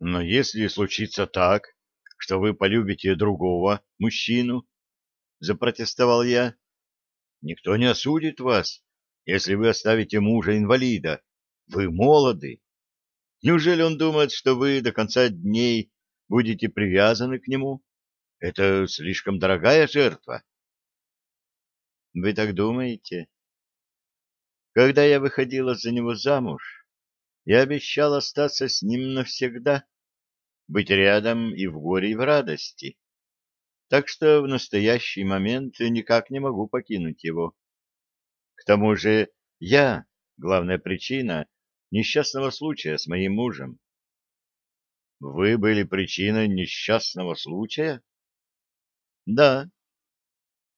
Но если случится так, что вы полюбите другого мужчину, — запротестовал я, — никто не осудит вас, если вы оставите мужа-инвалида. Вы молоды. Неужели он думает, что вы до конца дней будете привязаны к нему? Это слишком дорогая жертва. Вы так думаете? Когда я выходила за него замуж, я обещала остаться с ним навсегда, быть рядом и в горе, и в радости. Так что в настоящий момент никак не могу покинуть его. К тому же я — главная причина несчастного случая с моим мужем. Вы были причиной несчастного случая? Да.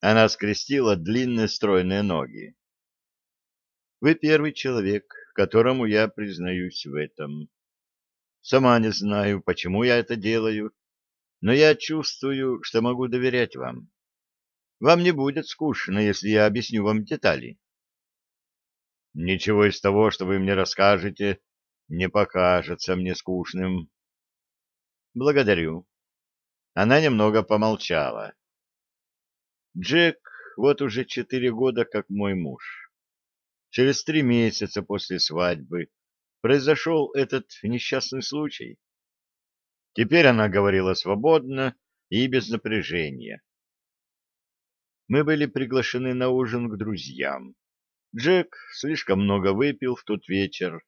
Она скрестила длинные стройные ноги. Вы первый человек, которому я признаюсь в этом. Сама не знаю, почему я это делаю, но я чувствую, что могу доверять вам. Вам не будет скучно, если я объясню вам детали. Ничего из того, что вы мне расскажете, не покажется мне скучным. Благодарю. Она немного помолчала. Джек вот уже четыре года как мой муж. Через три месяца после свадьбы произошел этот несчастный случай. Теперь она говорила свободно и без напряжения. Мы были приглашены на ужин к друзьям. Джек слишком много выпил в тот вечер.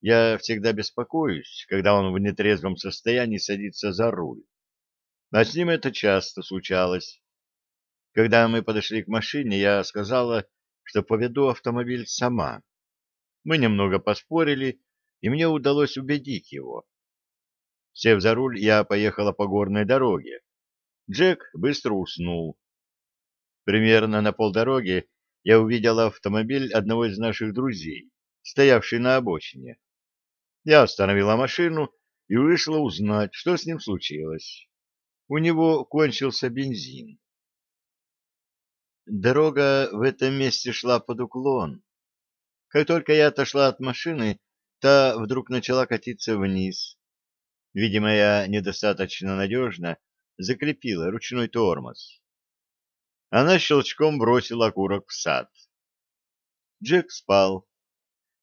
Я всегда беспокоюсь, когда он в нетрезвом состоянии садится за руль. А с ним это часто случалось. Когда мы подошли к машине, я сказала, что поведу автомобиль сама. Мы немного поспорили, и мне удалось убедить его. Сев за руль, я поехала по горной дороге. Джек быстро уснул. Примерно на полдороги я увидела автомобиль одного из наших друзей, стоявший на обочине. Я остановила машину и вышла узнать, что с ним случилось. У него кончился бензин. Дорога в этом месте шла под уклон. Как только я отошла от машины, та вдруг начала катиться вниз. Видимо, я недостаточно надежно закрепила ручной тормоз. Она щелчком бросила окурок в сад. Джек спал.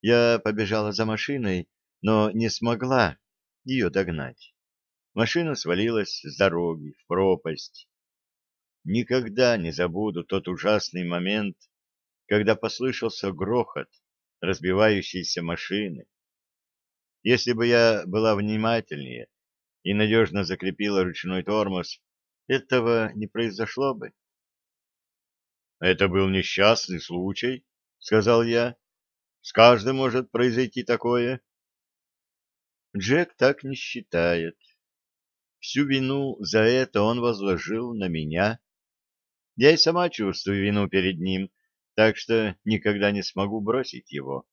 Я побежала за машиной, но не смогла ее догнать. Машина свалилась с дороги в пропасть. Никогда не забуду тот ужасный момент, когда послышался грохот разбивающейся машины. Если бы я была внимательнее и надежно закрепила ручной тормоз, этого не произошло бы. «Это был несчастный случай», — сказал я. «С каждым может произойти такое». Джек так не считает. Всю вину за это он возложил на меня. Я и сама чувствую вину перед ним, так что никогда не смогу бросить его.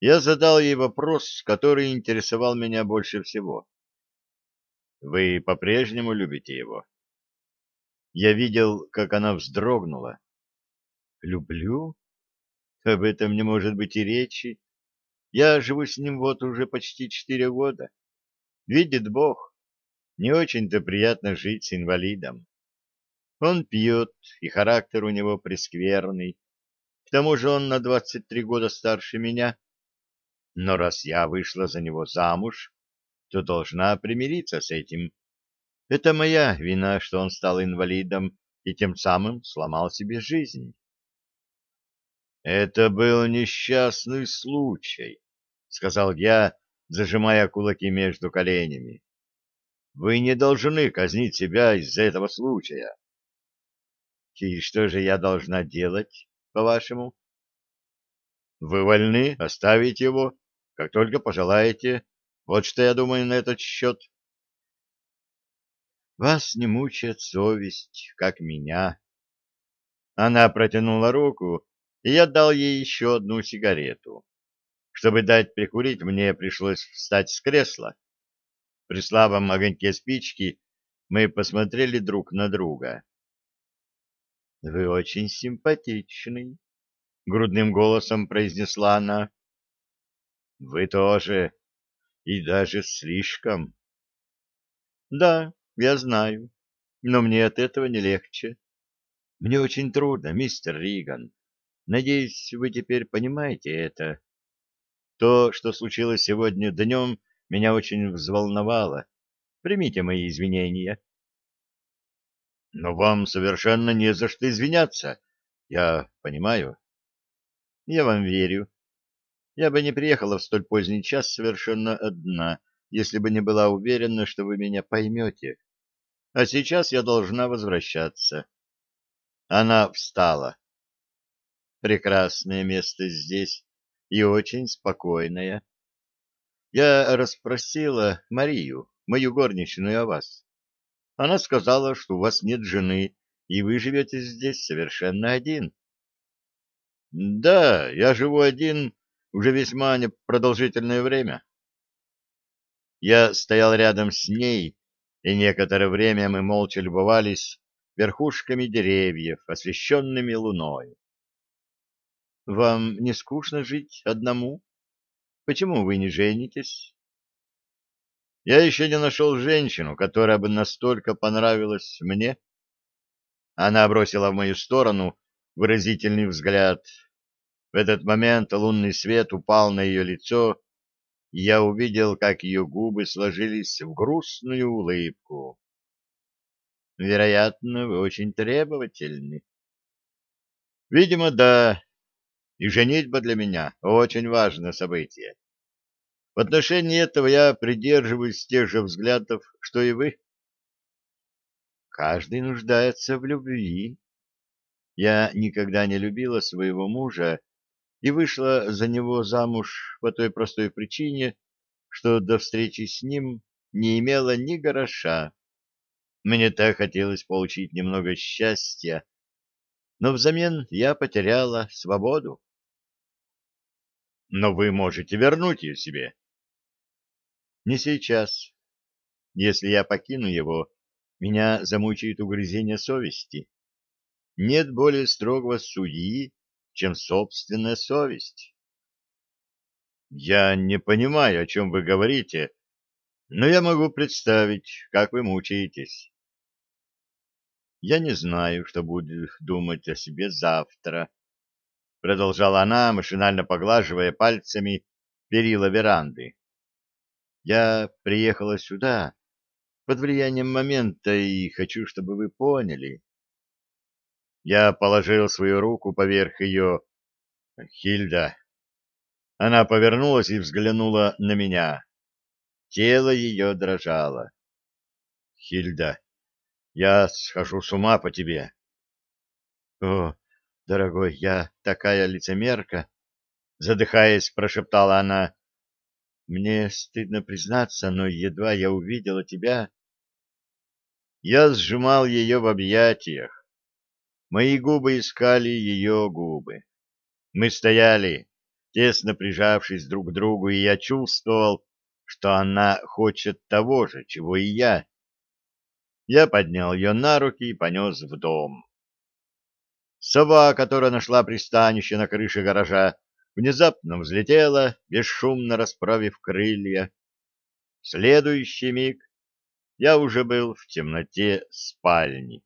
Я задал ей вопрос, который интересовал меня больше всего. «Вы по-прежнему любите его?» Я видел, как она вздрогнула. «Люблю? Об этом не может быть и речи. Я живу с ним вот уже почти четыре года. Видит Бог, не очень-то приятно жить с инвалидом. Он пьет, и характер у него прескверный. К тому же он на двадцать три года старше меня. Но раз я вышла за него замуж, то должна примириться с этим. Это моя вина, что он стал инвалидом и тем самым сломал себе жизнь. «Это был несчастный случай», — сказал я, зажимая кулаки между коленями. «Вы не должны казнить себя из-за этого случая». И что же я должна делать, по-вашему? Вы вольны оставить его, как только пожелаете. Вот что я думаю на этот счет. Вас не мучает совесть, как меня. Она протянула руку, и я дал ей еще одну сигарету. Чтобы дать прикурить, мне пришлось встать с кресла. При слабом огоньке спички мы посмотрели друг на друга. — Вы очень симпатичный, — грудным голосом произнесла она. — Вы тоже. и даже слишком. Да, я знаю, но мне от этого не легче. Мне очень трудно, мистер Риган. Надеюсь, вы теперь понимаете это. То, что случилось сегодня днем, меня очень взволновало. Примите мои извинения. Но вам совершенно не за что извиняться. Я понимаю. Я вам верю. Я бы не приехала в столь поздний час совершенно одна, если бы не была уверена, что вы меня поймете. А сейчас я должна возвращаться. Она встала. Прекрасное место здесь и очень спокойное. Я расспросила Марию, мою горничную, о вас. Она сказала, что у вас нет жены, и вы живете здесь совершенно один. Да, я живу один уже весьма продолжительное время. Я стоял рядом с ней, и некоторое время мы молча любовались верхушками деревьев, освещенными луной. Вам не скучно жить одному? Почему вы не женитесь? Я еще не нашел женщину, которая бы настолько понравилась мне. Она бросила в мою сторону выразительный взгляд. В этот момент лунный свет упал на ее лицо, и я увидел, как ее губы сложились в грустную улыбку. Вероятно, вы очень требовательны. Видимо, да. И женитьба для меня очень важное событие. В отношении этого я придерживаюсь тех же взглядов, что и вы. Каждый нуждается в любви. Я никогда не любила своего мужа и вышла за него замуж по той простой причине, что до встречи с ним не имела ни гроша. Мне так хотелось получить немного счастья, но взамен я потеряла свободу. Но вы можете вернуть ее себе. Не сейчас. Если я покину его, меня замучает угрызение совести. Нет более строгого судьи, чем собственная совесть. Я не понимаю, о чем вы говорите, но я могу представить, как вы мучаетесь. Я не знаю, что будет думать о себе завтра, продолжала она, машинально поглаживая пальцами перила веранды. Я приехала сюда под влиянием момента и хочу, чтобы вы поняли. Я положил свою руку поверх ее. Хильда. Она повернулась и взглянула на меня. Тело ее дрожало. Хильда, я схожу с ума по тебе. О, дорогой, я такая лицемерка, задыхаясь, прошептала она. Мне стыдно признаться, но едва я увидела тебя... Я сжимал ее в объятиях. Мои губы искали ее губы. Мы стояли, тесно прижавшись друг к другу, и я чувствовал, что она хочет того же, чего и я. Я поднял ее на руки и понес в дом. Сова, которая нашла пристанище на крыше гаража, внезапно взлетела, бесшумно расправив крылья. Следующий миг я уже был в темноте спальни.